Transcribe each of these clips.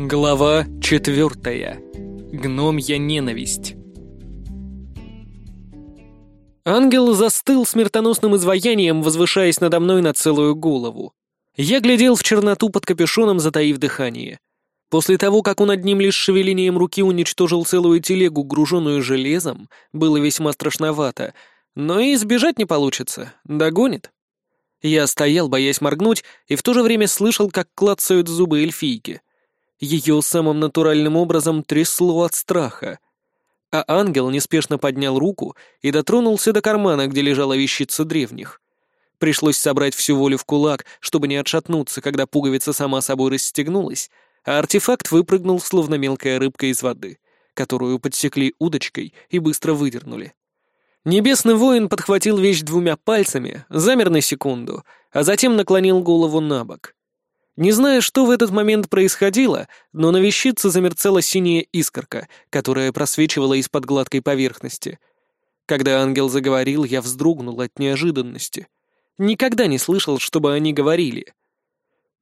Глава четвертая. Гномья ненависть. Ангел застыл смертоносным изваянием, возвышаясь надо мной на целую голову. Я глядел в черноту под капюшоном, затаив дыхание. После того, как он одним лишь шевелением руки уничтожил целую телегу, груженную железом, было весьма страшновато, но и сбежать не получится, догонит. Я стоял, боясь моргнуть, и в то же время слышал, как клацают зубы эльфийки — ее самым натуральным образом трясло от страха. А ангел неспешно поднял руку и дотронулся до кармана, где лежала вещица древних. Пришлось собрать всю волю в кулак, чтобы не отшатнуться, когда пуговица сама собой расстегнулась, а артефакт выпрыгнул, словно мелкая рыбка из воды, которую подсекли удочкой и быстро выдернули. Небесный воин подхватил вещь двумя пальцами, замер на секунду, а затем наклонил голову на бок. Не знаю, что в этот момент происходило, но на вещице замерцала синяя искорка, которая просвечивала из-под гладкой поверхности. Когда ангел заговорил, я вздрогнул от неожиданности. Никогда не слышал, чтобы они говорили.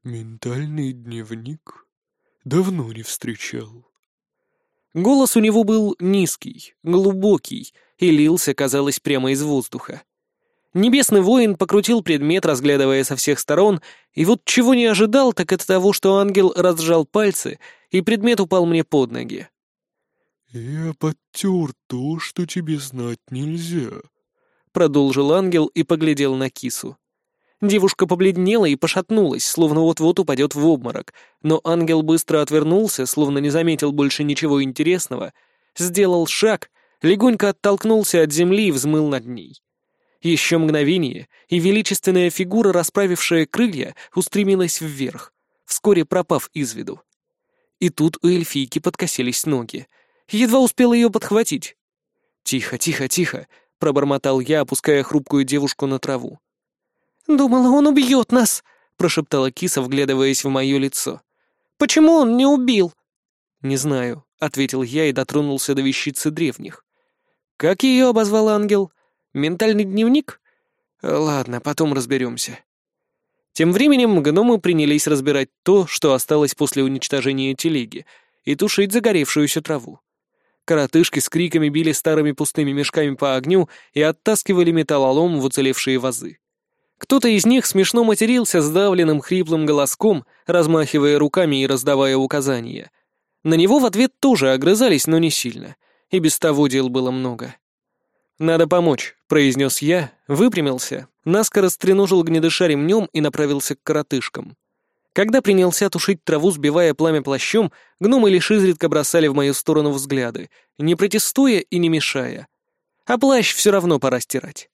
«Ментальный дневник? Давно не встречал». Голос у него был низкий, глубокий и лился, казалось, прямо из воздуха. Небесный воин покрутил предмет, разглядывая со всех сторон, и вот чего не ожидал, так это того, что ангел разжал пальцы, и предмет упал мне под ноги. «Я подтер то, что тебе знать нельзя», — продолжил ангел и поглядел на кису. Девушка побледнела и пошатнулась, словно вот-вот упадет в обморок, но ангел быстро отвернулся, словно не заметил больше ничего интересного, сделал шаг, легонько оттолкнулся от земли и взмыл над ней. Еще мгновение, и величественная фигура, расправившая крылья, устремилась вверх, вскоре пропав из виду. И тут у эльфийки подкосились ноги. Едва успел ее подхватить. «Тихо, тихо, тихо!» — пробормотал я, опуская хрупкую девушку на траву. «Думала, он убьет нас!» — прошептала киса, вглядываясь в мое лицо. «Почему он не убил?» «Не знаю», — ответил я и дотронулся до вещицы древних. «Как ее обозвал ангел?» Ментальный дневник? Ладно, потом разберемся. Тем временем гномы принялись разбирать то, что осталось после уничтожения телеги, и тушить загоревшуюся траву. Коротышки с криками били старыми пустыми мешками по огню и оттаскивали металлолом в уцелевшие вазы. Кто-то из них смешно матерился сдавленным хриплым голоском, размахивая руками и раздавая указания. На него в ответ тоже огрызались, но не сильно. И без того дел было много. «Надо помочь», — произнес я, выпрямился, наскоро стреножил гнедыша ремнем и направился к коротышкам. Когда принялся тушить траву, сбивая пламя плащом, гномы лишь изредка бросали в мою сторону взгляды, не протестуя и не мешая. А плащ все равно пора стирать.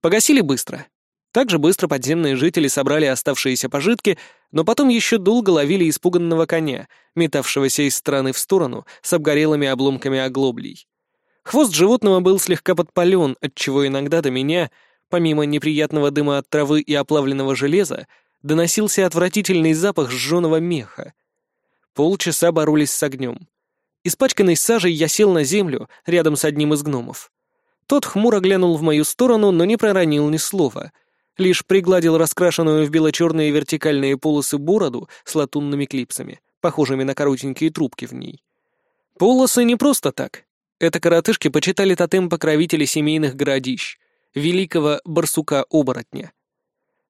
Погасили быстро. Также быстро подземные жители собрали оставшиеся пожитки, но потом еще долго ловили испуганного коня, метавшегося из стороны в сторону с обгорелыми обломками оглоблей. Хвост животного был слегка подпален, отчего иногда до меня, помимо неприятного дыма от травы и оплавленного железа, доносился отвратительный запах сжженного меха. Полчаса боролись с огнем. Испачканный сажей я сел на землю рядом с одним из гномов. Тот хмуро глянул в мою сторону, но не проронил ни слова, лишь пригладил раскрашенную в бело-черные вертикальные полосы бороду с латунными клипсами, похожими на коротенькие трубки в ней. Полосы не просто так. Это коротышки почитали тотем покровителя семейных городищ, великого барсука-оборотня.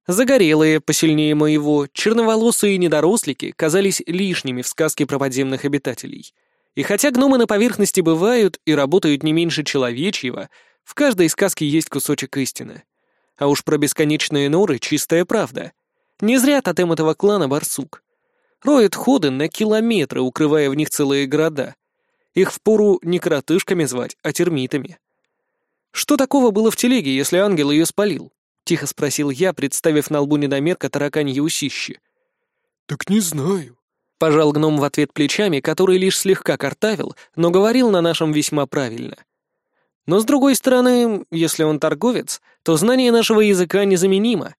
Загорелые, посильнее моего, черноволосые недорослики казались лишними в сказке про подземных обитателей. И хотя гномы на поверхности бывают и работают не меньше человечьего, в каждой сказке есть кусочек истины. А уж про бесконечные норы чистая правда. Не зря тотем этого клана барсук. Роет ходы на километры, укрывая в них целые города — их впору не коротышками звать, а термитами. «Что такого было в телеге, если ангел ее спалил?» — тихо спросил я, представив на лбу недомерка тараканье усище. «Так не знаю», — пожал гном в ответ плечами, который лишь слегка картавил, но говорил на нашем весьма правильно. Но с другой стороны, если он торговец, то знание нашего языка незаменимо.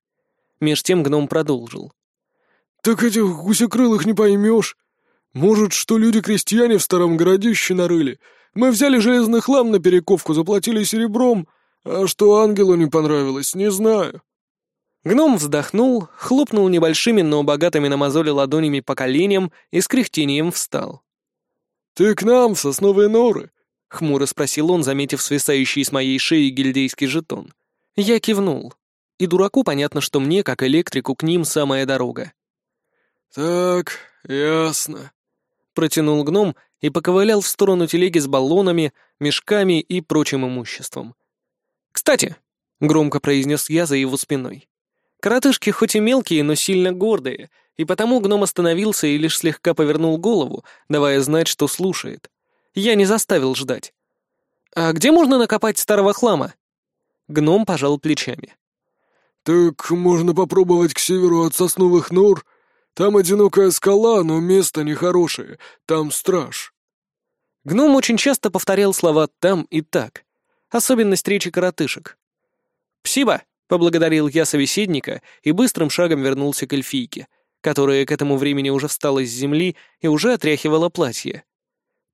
Меж тем гном продолжил. «Так этих гусекрылых не поймешь. Может, что люди-крестьяне в старом городище нарыли? Мы взяли железный хлам на перековку, заплатили серебром, а что ангелу не понравилось, не знаю». Гном вздохнул, хлопнул небольшими, но богатыми на мозоли ладонями по коленям и с кряхтением встал. «Ты к нам в сосновые норы?» — хмуро спросил он, заметив свисающий с моей шеи гильдейский жетон. Я кивнул. И дураку понятно, что мне, как электрику, к ним самая дорога. «Так, ясно», — протянул гном и поковылял в сторону телеги с баллонами, мешками и прочим имуществом. «Кстати», — громко произнес я за его спиной, Коротышки хоть и мелкие, но сильно гордые, и потому гном остановился и лишь слегка повернул голову, давая знать, что слушает. Я не заставил ждать. «А где можно накопать старого хлама?» Гном пожал плечами. «Так можно попробовать к северу от сосновых нор. Там одинокая скала, но место нехорошее. Там страж». Гном очень часто повторял слова «там» и «так». Особенность речи коротышек. «Псиба!» Поблагодарил я собеседника и быстрым шагом вернулся к эльфийке, которая к этому времени уже встала с земли и уже отряхивала платье.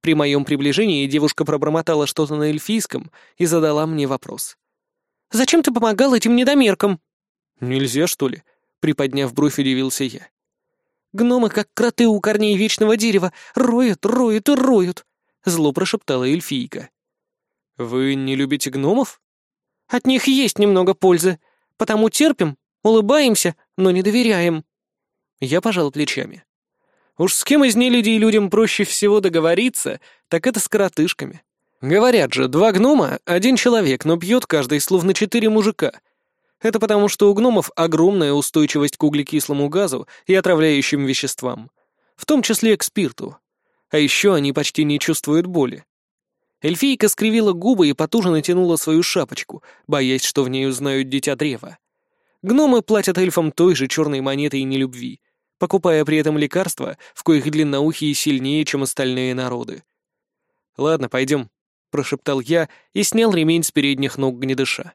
При моем приближении девушка пробормотала что-то на эльфийском и задала мне вопрос. «Зачем ты помогал этим недомеркам?» «Нельзя, что ли?» — приподняв бровь, удивился я. «Гномы, как кроты у корней вечного дерева, роют, роют и роют!» — зло прошептала эльфийка. «Вы не любите гномов?» От них есть немного пользы, потому терпим, улыбаемся, но не доверяем». Я пожал плечами. Уж с кем из нелюдей людям проще всего договориться, так это с коротышками. Говорят же, два гнома — один человек, но пьет каждый словно четыре мужика. Это потому, что у гномов огромная устойчивость к углекислому газу и отравляющим веществам, в том числе к спирту. А еще они почти не чувствуют боли. Эльфийка скривила губы и потуже натянула свою шапочку, боясь, что в ней узнают дитя древа. Гномы платят эльфам той же черной монетой нелюбви, покупая при этом лекарства, в коих длинноухие сильнее, чем остальные народы. «Ладно, пойдем», — прошептал я и снял ремень с передних ног гнедыша.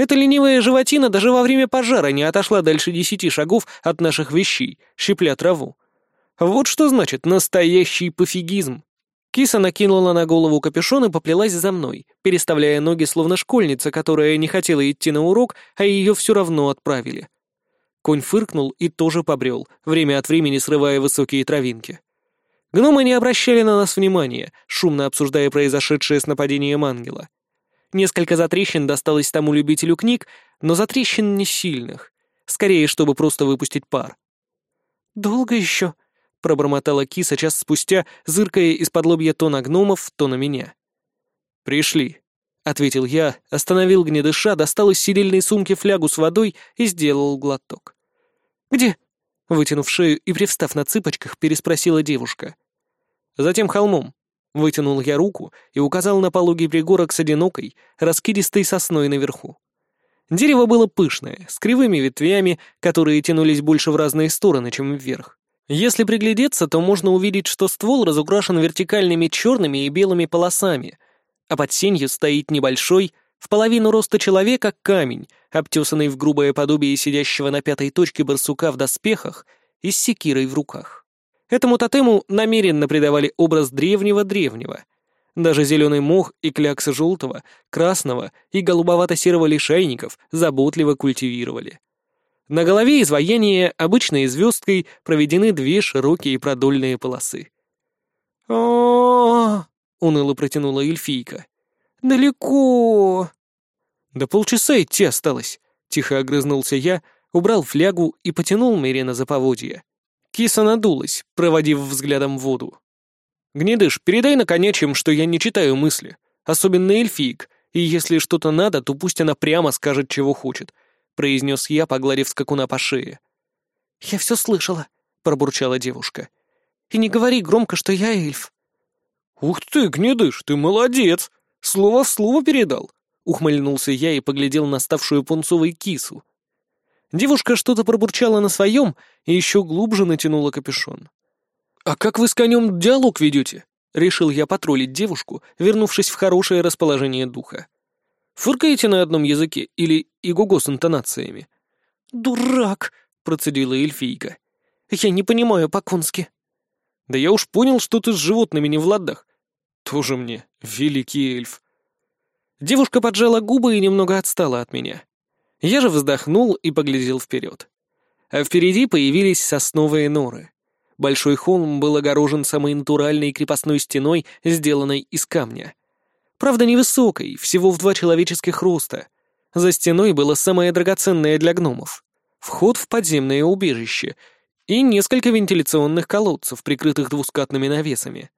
Эта ленивая животина даже во время пожара не отошла дальше десяти шагов от наших вещей, щипля траву. Вот что значит настоящий пофигизм. Киса накинула на голову капюшон и поплелась за мной, переставляя ноги словно школьница, которая не хотела идти на урок, а ее все равно отправили. Конь фыркнул и тоже побрел, время от времени срывая высокие травинки. Гномы не обращали на нас внимания, шумно обсуждая произошедшее с нападением ангела. Несколько затрещин досталось тому любителю книг, но затрещин не сильных, скорее, чтобы просто выпустить пар. «Долго еще?» — пробормотала киса час спустя, зыркая из-под лобья то на гномов, то на меня. «Пришли», — ответил я, остановил гнедыша, достал из сидельной сумки флягу с водой и сделал глоток. «Где?» — вытянув шею и привстав на цыпочках, переспросила девушка. «Затем холмом». Вытянул я руку и указал на пологий пригорок с одинокой, раскидистой сосной наверху. Дерево было пышное, с кривыми ветвями, которые тянулись больше в разные стороны, чем вверх. Если приглядеться, то можно увидеть, что ствол разукрашен вертикальными черными и белыми полосами, а под сенью стоит небольшой, в половину роста человека, камень, обтесанный в грубое подобие сидящего на пятой точке барсука в доспехах и с секирой в руках. Этому тотему намеренно придавали образ древнего-древнего. Даже зеленый мох и кляксы желтого, красного и голубовато-серого лишайников заботливо культивировали. На голове изваяния обычной звездкой проведены две широкие продольные полосы. о уныло протянула эльфийка. «Далеко!» «Да полчаса идти осталось», — тихо огрызнулся я, убрал флягу и потянул Мерина за поводья. Киса надулась, проводив взглядом воду. «Гнедыш, передай наконечьям, что я не читаю мысли, особенно эльфийк, и если что-то надо, то пусть она прямо скажет, чего хочет, — произнес я, погладив скакуна по шее. «Я все слышала», — пробурчала девушка. «И не говори громко, что я эльф». «Ух ты, гнедыш, ты молодец! Слово в слово передал!» — ухмыльнулся я и поглядел на ставшую пунцовой кису. Девушка что-то пробурчала на своем и еще глубже натянула капюшон. «А как вы с конем диалог ведете?» — решил я потроллить девушку, вернувшись в хорошее расположение духа. Фыркаете на одном языке или игого с интонациями?» «Дурак!» — процедила эльфийка. «Я не понимаю по-конски». «Да я уж понял, что ты с животными не в ладах. Тоже мне великий эльф». Девушка поджала губы и немного отстала от меня. Я же вздохнул и поглядел вперед. А впереди появились сосновые норы. Большой холм был огорожен самой натуральной крепостной стеной, сделанной из камня. Правда, невысокой, всего в два человеческих роста. За стеной было самое драгоценное для гномов — вход в подземное убежище и несколько вентиляционных колодцев, прикрытых двускатными навесами.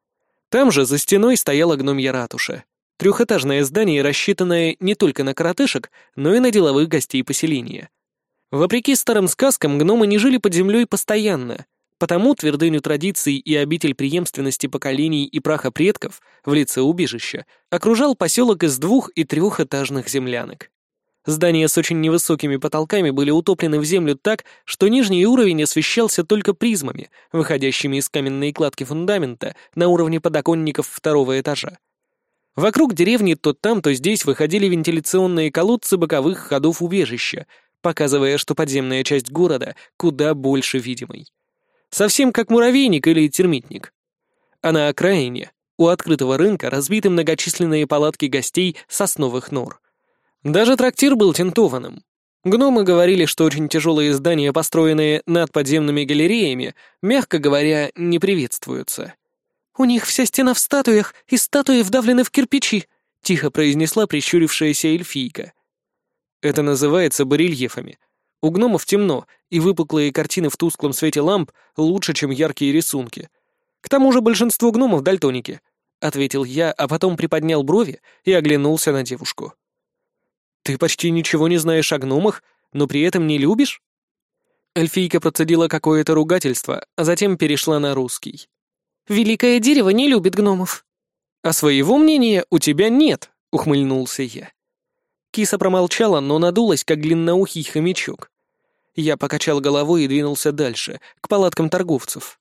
Там же за стеной стояла гномья ратуша. Трехэтажное здание, рассчитанное не только на коротышек, но и на деловых гостей поселения. Вопреки старым сказкам, гномы не жили под землей постоянно, Потому твердыню традиций и обитель преемственности поколений и праха предков в лице убежища окружал поселок из двух- и трехэтажных землянок. Здания с очень невысокими потолками были утоплены в землю так, что нижний уровень освещался только призмами, выходящими из каменной кладки фундамента на уровне подоконников второго этажа. Вокруг деревни то там, то здесь выходили вентиляционные колодцы боковых ходов убежища, показывая, что подземная часть города куда больше видимой. Совсем как муравейник или термитник. А на окраине, у открытого рынка, разбиты многочисленные палатки гостей сосновых нор. Даже трактир был тентованным. Гномы говорили, что очень тяжелые здания, построенные над подземными галереями, мягко говоря, не приветствуются. «У них вся стена в статуях, и статуи вдавлены в кирпичи», — тихо произнесла прищурившаяся эльфийка. «Это называется барельефами», у гномов темно, и выпуклые картины в тусклом свете ламп лучше, чем яркие рисунки. К тому же большинство гномов — дальтоники», — ответил я, а потом приподнял брови и оглянулся на девушку. «Ты почти ничего не знаешь о гномах, но при этом не любишь?» Эльфийка процедила какое-то ругательство, а затем перешла на русский. «Великое дерево не любит гномов». «А своего мнения у тебя нет», — ухмыльнулся я. Киса промолчала, но надулась, как длинноухий хомячок. Я покачал головой и двинулся дальше, к палаткам торговцев.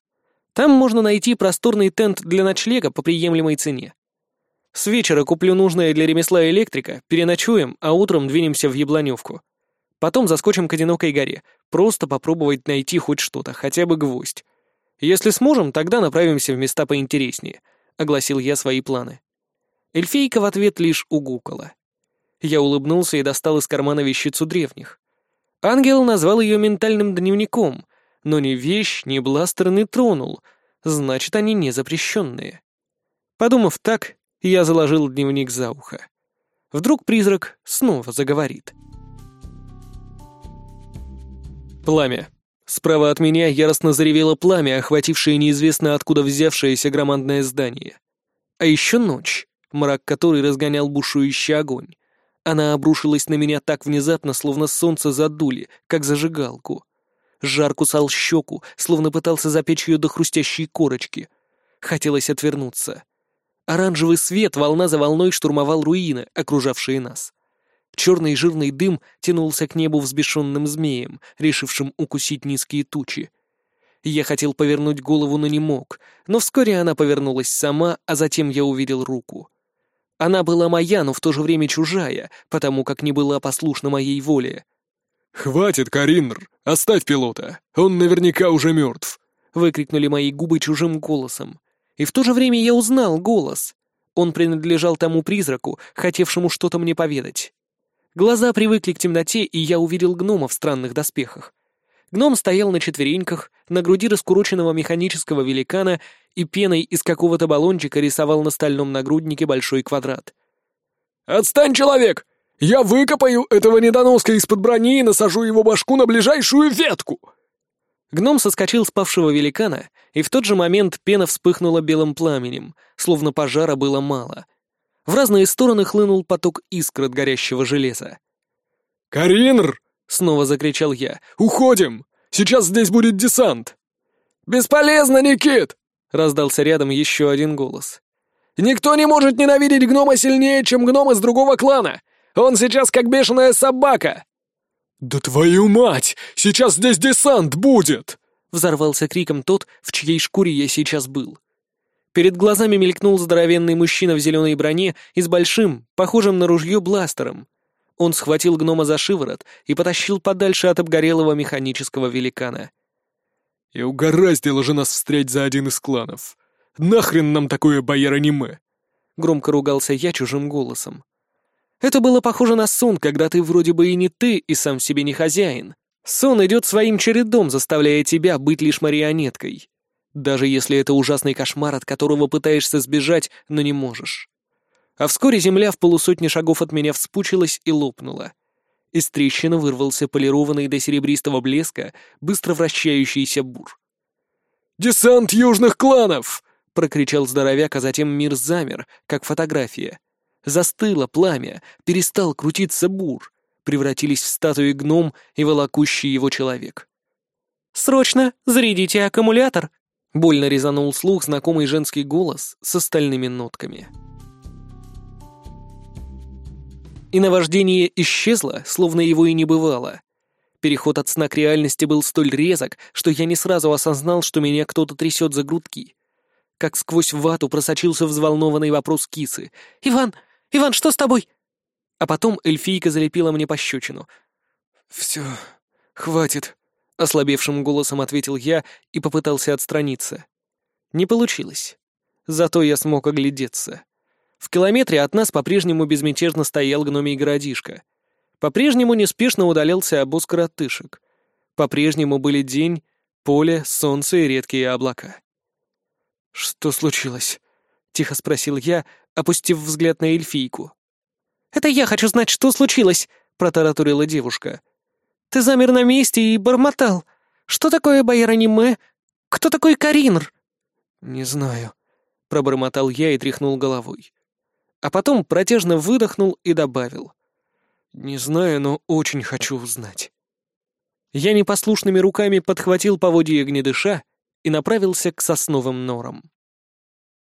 Там можно найти просторный тент для ночлега по приемлемой цене. С вечера куплю нужное для ремесла электрика, переночуем, а утром двинемся в Яблоневку. Потом заскочим к одинокой горе, просто попробовать найти хоть что-то, хотя бы гвоздь. Если сможем, тогда направимся в места поинтереснее», — огласил я свои планы. Эльфейка в ответ лишь угукала. Я улыбнулся и достал из кармана вещицу древних. Ангел назвал ее ментальным дневником, но ни вещь, ни бластер не тронул, значит, они не запрещенные. Подумав так, я заложил дневник за ухо. Вдруг призрак снова заговорит. Пламя. Справа от меня яростно заревело пламя, охватившее неизвестно откуда взявшееся громадное здание. А еще ночь, мрак которой разгонял бушующий огонь. Она обрушилась на меня так внезапно, словно солнце задули, как зажигалку. Жар кусал щеку, словно пытался запечь ее до хрустящей корочки. Хотелось отвернуться. Оранжевый свет волна за волной штурмовал руины, окружавшие нас. Черный жирный дым тянулся к небу взбешенным змеем, решившим укусить низкие тучи. Я хотел повернуть голову, но не мог, но вскоре она повернулась сама, а затем я увидел руку — она была моя, но в то же время чужая, потому как не была послушна моей воле. «Хватит, Каринр! Оставь пилота! Он наверняка уже мертв!» — выкрикнули мои губы чужим голосом. И в то же время я узнал голос. Он принадлежал тому призраку, хотевшему что-то мне поведать. Глаза привыкли к темноте, и я увидел гнома в странных доспехах. Гном стоял на четвереньках, на груди раскуроченного механического великана и пеной из какого-то баллончика рисовал на стальном нагруднике большой квадрат. «Отстань, человек! Я выкопаю этого недоноска из-под брони и насажу его башку на ближайшую ветку!» Гном соскочил с павшего великана, и в тот же момент пена вспыхнула белым пламенем, словно пожара было мало. В разные стороны хлынул поток искр от горящего железа. «Каринр!» Снова закричал я. «Уходим! Сейчас здесь будет десант!» «Бесполезно, Никит!» — раздался рядом еще один голос. «Никто не может ненавидеть гнома сильнее, чем гном из другого клана! Он сейчас как бешеная собака!» «Да твою мать! Сейчас здесь десант будет!» — взорвался криком тот, в чьей шкуре я сейчас был. Перед глазами мелькнул здоровенный мужчина в зеленой броне и с большим, похожим на ружье, бластером. Он схватил гнома за шиворот и потащил подальше от обгорелого механического великана. «И угораздило же нас встрять за один из кланов. Нахрен нам такое бояр-аниме?» Громко ругался я чужим голосом. Это было похоже на сон, когда ты вроде бы и не ты, и сам себе не хозяин. Сон идет своим чередом, заставляя тебя быть лишь марионеткой. Даже если это ужасный кошмар, от которого пытаешься сбежать, но не можешь. А вскоре земля в полусотни шагов от меня вспучилась и лопнула. Из трещины вырвался полированный до серебристого блеска, быстро вращающийся бур. «Десант южных кланов!» — прокричал здоровяк, а затем мир замер, как фотография. Застыло пламя, перестал крутиться бур. Превратились в статуи гном и волокущий его человек. «Срочно зарядите аккумулятор!» — больно резанул слух знакомый женский голос с остальными нотками. И наваждение исчезло, словно его и не бывало. Переход от сна к реальности был столь резок, что я не сразу осознал, что меня кто-то трясет за грудки. Как сквозь вату просочился взволнованный вопрос кисы. «Иван! Иван, что с тобой?» А потом эльфийка залепила мне пощечину. «Все, хватит», — ослабевшим голосом ответил я и попытался отстраниться. Не получилось. Зато я смог оглядеться. В километре от нас по-прежнему безмятежно стоял гномий городишко. По-прежнему неспешно удалялся обоз коротышек. По-прежнему были день, поле, солнце и редкие облака. «Что случилось?» — тихо спросил я, опустив взгляд на эльфийку. «Это я хочу знать, что случилось!» — протараторила девушка. «Ты замер на месте и бормотал. Что такое бояр-аниме? Кто такой Каринр?» «Не знаю», — пробормотал я и тряхнул головой а потом протяжно выдохнул и добавил. «Не знаю, но очень хочу узнать». Я непослушными руками подхватил поводья огнедыша и направился к сосновым норам.